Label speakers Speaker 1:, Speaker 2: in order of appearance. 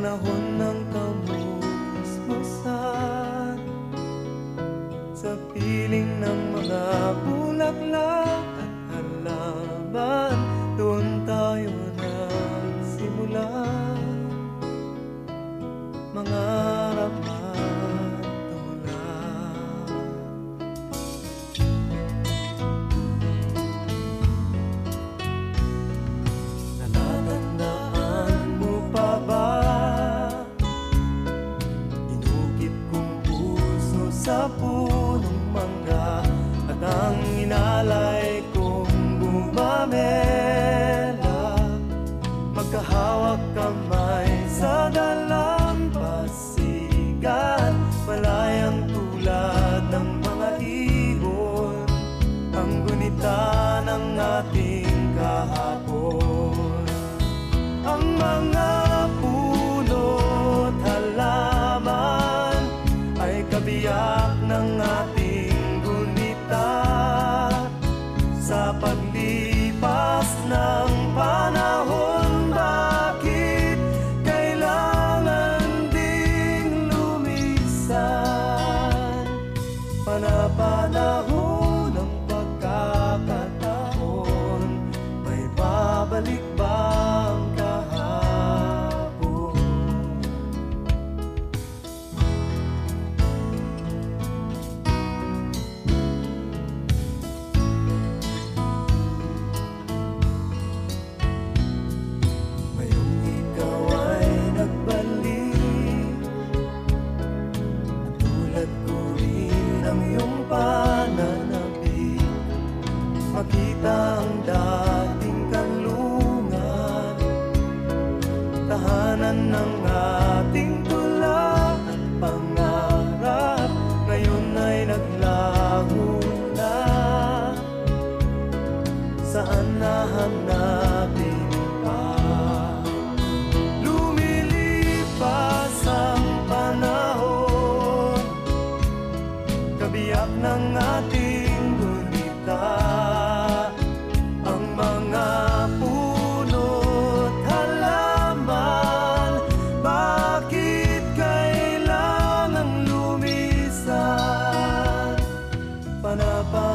Speaker 1: panahon ng kamusmusan Sa piling sa punong mangga at ang inalay up. saan nahanapin pa? Lumilipas ang panahon. Kabiyak ng ating gulita. Ang mga puno't halaman Bakit kailangang lumisan? Panapan